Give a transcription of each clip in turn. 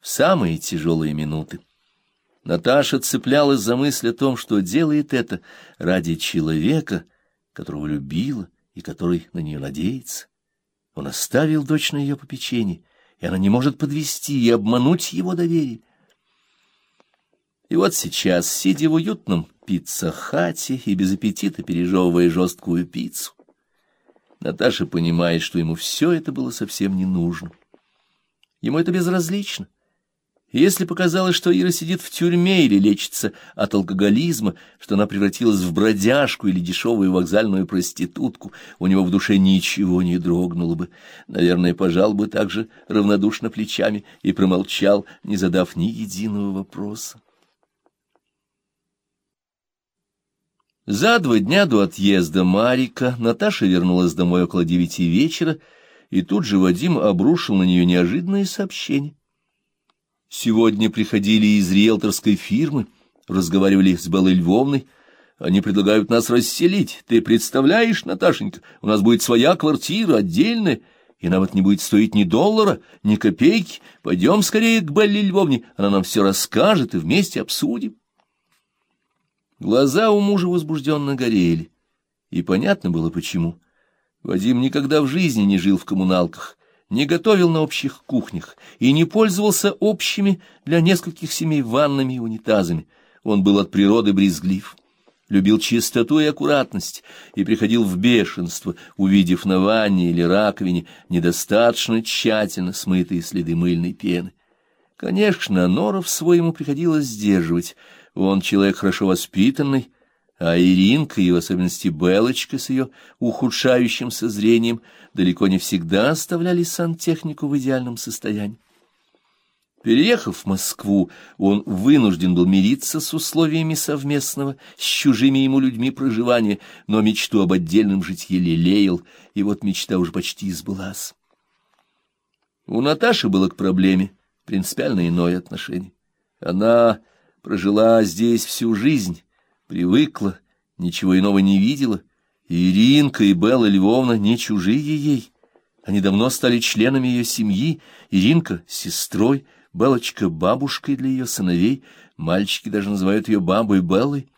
в самые тяжелые минуты. Наташа цеплялась за мысль о том, что делает это ради человека, которого любила и который на нее надеется. Он оставил дочь на ее попечении, и она не может подвести и обмануть его доверие. И вот сейчас, сидя в уютном пицца-хате и без аппетита пережевывая жесткую пиццу, Наташа понимает, что ему все это было совсем не нужно. Ему это безразлично. Если показалось, что Ира сидит в тюрьме или лечится от алкоголизма, что она превратилась в бродяжку или дешевую вокзальную проститутку, у него в душе ничего не дрогнуло бы. Наверное, пожал бы также равнодушно плечами и промолчал, не задав ни единого вопроса. За два дня до отъезда Марика Наташа вернулась домой около девяти вечера, и тут же Вадим обрушил на нее неожиданное сообщение. Сегодня приходили из риэлторской фирмы, разговаривали с Белой Львовной. Они предлагают нас расселить. Ты представляешь, Наташенька, у нас будет своя квартира, отдельная, и нам это не будет стоить ни доллара, ни копейки. Пойдем скорее к Белле Львовне, она нам все расскажет и вместе обсудим. Глаза у мужа возбужденно горели, и понятно было почему. Вадим никогда в жизни не жил в коммуналках, не готовил на общих кухнях и не пользовался общими для нескольких семей ваннами и унитазами. Он был от природы брезглив, любил чистоту и аккуратность и приходил в бешенство, увидев на ванне или раковине недостаточно тщательно смытые следы мыльной пены. Конечно, Норов свой ему приходилось сдерживать. Он человек хорошо воспитанный, а Иринка, и в особенности Белочка с ее ухудшающимся зрением, далеко не всегда оставляли сантехнику в идеальном состоянии. Переехав в Москву, он вынужден был мириться с условиями совместного, с чужими ему людьми проживания, но мечту об отдельном житье лелеял, и вот мечта уже почти сбылась. У Наташи было к проблеме принципиально иное отношение. Она прожила здесь всю жизнь, привыкла, ничего иного не видела. Иринка и Белла Львовна не чужие ей. Они давно стали членами ее семьи. Иринка — сестрой, Белочка — бабушкой для ее сыновей. Мальчики даже называют ее бабой Беллой.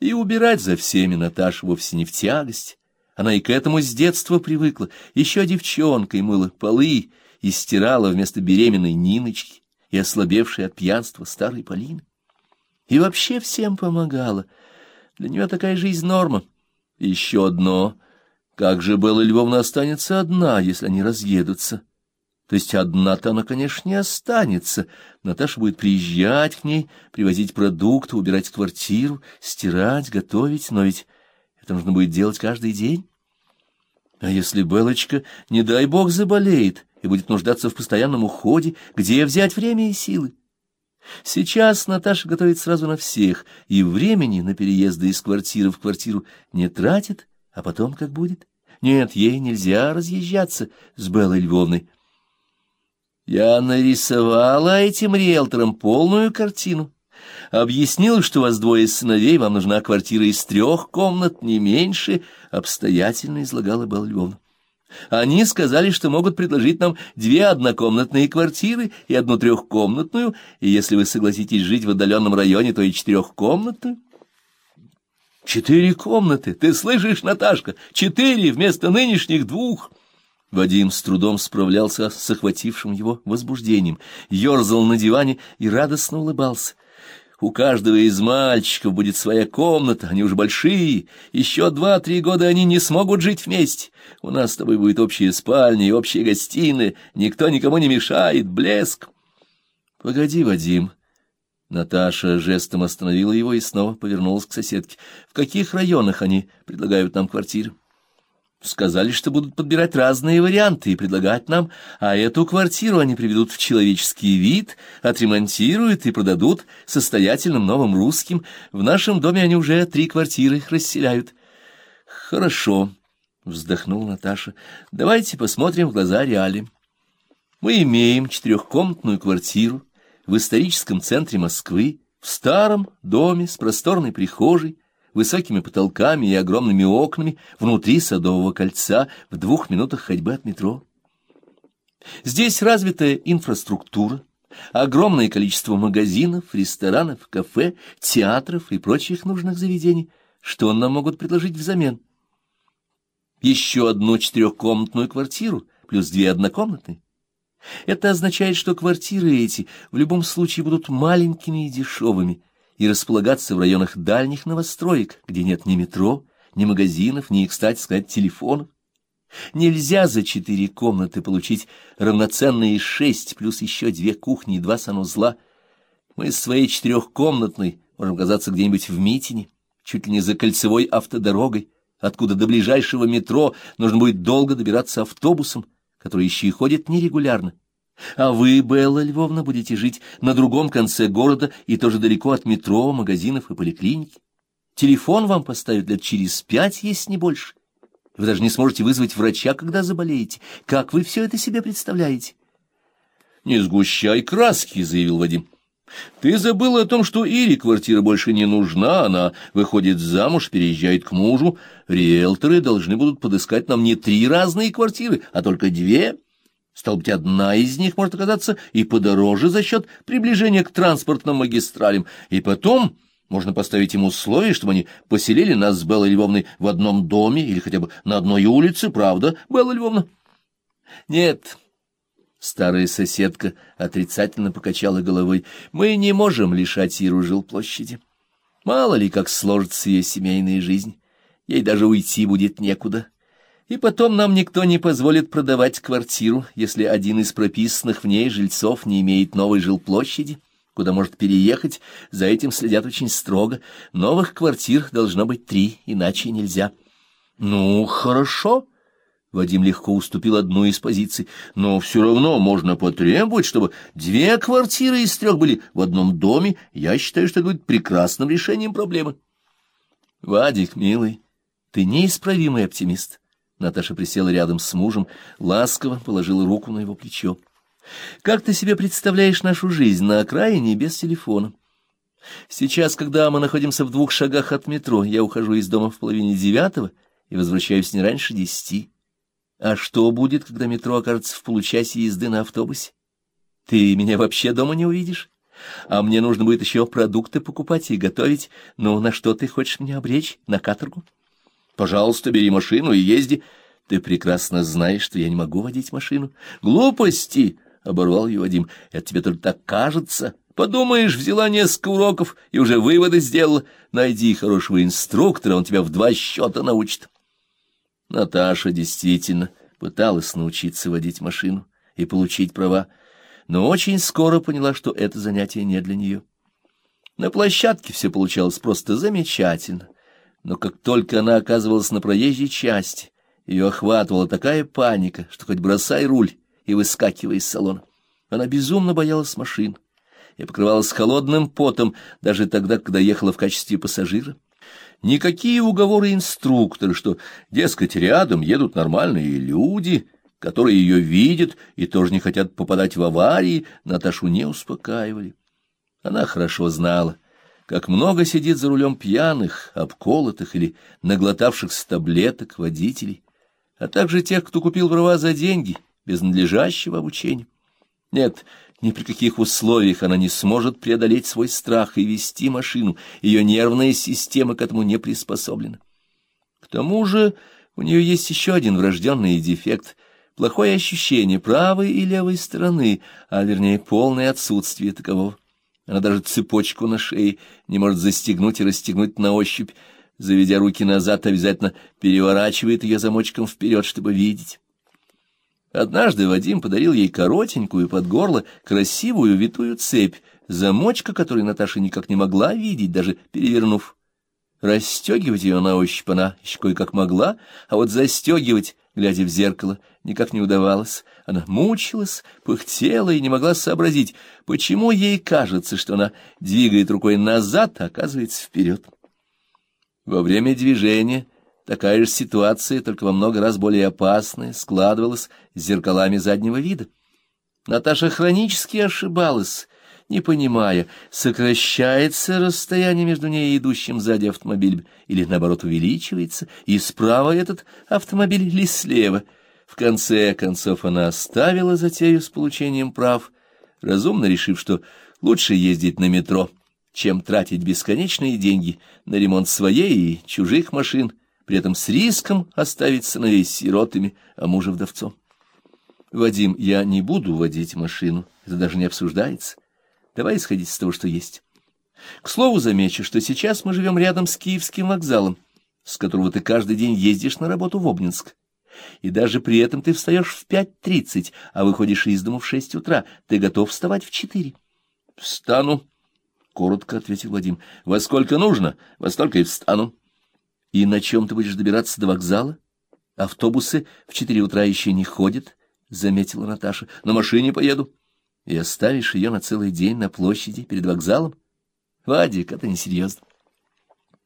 И убирать за всеми Наташа вовсе не в тягость. Она и к этому с детства привыкла. Еще девчонкой мыла полы и стирала вместо беременной Ниночки и ослабевшей от пьянства старой Полины. И вообще всем помогала. Для нее такая жизнь норма. Еще одно. Как же Белла Львовна останется одна, если они разъедутся? То есть одна-то она, конечно, не останется. Наташа будет приезжать к ней, привозить продукты, убирать квартиру, стирать, готовить, но ведь это нужно будет делать каждый день. А если Белочка, не дай бог, заболеет и будет нуждаться в постоянном уходе, где взять время и силы? Сейчас Наташа готовит сразу на всех, и времени на переезды из квартиры в квартиру не тратит, а потом как будет? Нет, ей нельзя разъезжаться с Беллой Львовной. Я нарисовала этим риэлторам полную картину. Объяснила, что у вас двое сыновей, вам нужна квартира из трех комнат, не меньше, обстоятельно излагала Белла Львовна. Они сказали, что могут предложить нам две однокомнатные квартиры и одну трехкомнатную, и если вы согласитесь жить в отдаленном районе, то и четырехкомнатную. Четыре комнаты, ты слышишь, Наташка? Четыре вместо нынешних двух. Вадим с трудом справлялся с охватившим его возбуждением, ерзал на диване и радостно улыбался. У каждого из мальчиков будет своя комната, они уже большие, еще два-три года они не смогут жить вместе. У нас с тобой будет общая спальня и общая гостиная, никто никому не мешает, блеск. Погоди, Вадим. Наташа жестом остановила его и снова повернулась к соседке. В каких районах они предлагают нам квартиры? Сказали, что будут подбирать разные варианты и предлагать нам, а эту квартиру они приведут в человеческий вид, отремонтируют и продадут состоятельным новым русским. В нашем доме они уже три квартиры расселяют. Хорошо, вздохнула Наташа. Давайте посмотрим в глаза реали. Мы имеем четырехкомнатную квартиру в историческом центре Москвы, в старом доме с просторной прихожей, высокими потолками и огромными окнами внутри Садового кольца в двух минутах ходьбы от метро. Здесь развитая инфраструктура, огромное количество магазинов, ресторанов, кафе, театров и прочих нужных заведений. Что нам могут предложить взамен? Еще одну четырехкомнатную квартиру, плюс две однокомнатные. Это означает, что квартиры эти в любом случае будут маленькими и дешевыми и располагаться в районах дальних новостроек, где нет ни метро, ни магазинов, ни, кстати сказать, телефонов. Нельзя за четыре комнаты получить равноценные шесть, плюс еще две кухни и два санузла. Мы с своей четырехкомнатной можем оказаться где-нибудь в Митине, чуть ли не за кольцевой автодорогой, откуда до ближайшего метро нужно будет долго добираться автобусом, который еще и ходит нерегулярно. А вы, Белла Львовна, будете жить на другом конце города и тоже далеко от метро, магазинов и поликлиники. Телефон вам поставят лет через пять, если не больше. Вы даже не сможете вызвать врача, когда заболеете. Как вы все это себе представляете? — Не сгущай краски, — заявил Вадим. — Ты забыла о том, что Ире квартира больше не нужна, она выходит замуж, переезжает к мужу. Риэлторы должны будут подыскать нам не три разные квартиры, а только две. Стал быть, одна из них может оказаться и подороже за счет приближения к транспортным магистралям. И потом... Можно поставить им условие, чтобы они поселили нас с Беллой Львовной в одном доме или хотя бы на одной улице, правда, Белла Львовна? Нет. Старая соседка отрицательно покачала головой. Мы не можем лишать Иру жилплощади. Мало ли, как сложится ее семейная жизнь. Ей даже уйти будет некуда. И потом нам никто не позволит продавать квартиру, если один из прописанных в ней жильцов не имеет новой жилплощади куда может переехать, за этим следят очень строго. Новых квартир должно быть три, иначе нельзя. Ну, хорошо. Вадим легко уступил одну из позиций, но все равно можно потребовать, чтобы две квартиры из трех были в одном доме. Я считаю, что это будет прекрасным решением проблемы. Вадик, милый, ты неисправимый оптимист. Наташа присела рядом с мужем, ласково положила руку на его плечо. Как ты себе представляешь нашу жизнь на окраине без телефона? Сейчас, когда мы находимся в двух шагах от метро, я ухожу из дома в половине девятого и возвращаюсь не раньше десяти. А что будет, когда метро окажется в получасе езды на автобусе? Ты меня вообще дома не увидишь? А мне нужно будет еще продукты покупать и готовить. Ну, на что ты хочешь меня обречь? На каторгу? Пожалуйста, бери машину и езди. Ты прекрасно знаешь, что я не могу водить машину. Глупости! — оборвал ее Вадим. — Это тебе только так кажется. Подумаешь, взяла несколько уроков и уже выводы сделала. Найди хорошего инструктора, он тебя в два счета научит. Наташа действительно пыталась научиться водить машину и получить права, но очень скоро поняла, что это занятие не для нее. На площадке все получалось просто замечательно, но как только она оказывалась на проезжей части, ее охватывала такая паника, что хоть бросай руль, и выскакивая из салона. Она безумно боялась машин и покрывалась холодным потом даже тогда, когда ехала в качестве пассажира. Никакие уговоры инструктора, что, дескать, рядом едут нормальные люди, которые ее видят и тоже не хотят попадать в аварии, Наташу не успокаивали. Она хорошо знала, как много сидит за рулем пьяных, обколотых или наглотавшихся таблеток водителей, а также тех, кто купил права за деньги — без надлежащего обучения. Нет, ни при каких условиях она не сможет преодолеть свой страх и вести машину, ее нервная система к этому не приспособлена. К тому же у нее есть еще один врожденный дефект — плохое ощущение правой и левой стороны, а вернее полное отсутствие такового. Она даже цепочку на шее не может застегнуть и расстегнуть на ощупь, заведя руки назад, обязательно переворачивает ее замочком вперед, чтобы видеть. Однажды Вадим подарил ей коротенькую под горло красивую витую цепь, замочка которой Наташа никак не могла видеть, даже перевернув. Расстегивать ее на ощупь она еще кое-как могла, а вот застегивать, глядя в зеркало, никак не удавалось. Она мучилась, пыхтела и не могла сообразить, почему ей кажется, что она двигает рукой назад, а оказывается вперед. Во время движения Такая же ситуация, только во много раз более опасная, складывалась с зеркалами заднего вида. Наташа хронически ошибалась, не понимая, сокращается расстояние между ней и идущим сзади автомобилем, или, наоборот, увеличивается, и справа этот автомобиль или слева. В конце концов она оставила затею с получением прав, разумно решив, что лучше ездить на метро, чем тратить бесконечные деньги на ремонт своей и чужих машин, при этом с риском оставить сыновей сиротами, а мужа вдовцом. Вадим, я не буду водить машину, это даже не обсуждается. Давай исходить из того, что есть. К слову, замечу, что сейчас мы живем рядом с Киевским вокзалом, с которого ты каждый день ездишь на работу в Обнинск. И даже при этом ты встаешь в пять тридцать, а выходишь из дому в шесть утра. Ты готов вставать в четыре? — Встану, — коротко ответил Вадим. — Во сколько нужно, во столько и встану. — И на чем ты будешь добираться до вокзала? Автобусы в четыре утра еще не ходят, — заметила Наташа. — На машине поеду. — И оставишь ее на целый день на площади перед вокзалом? — Вадик, это несерьезно.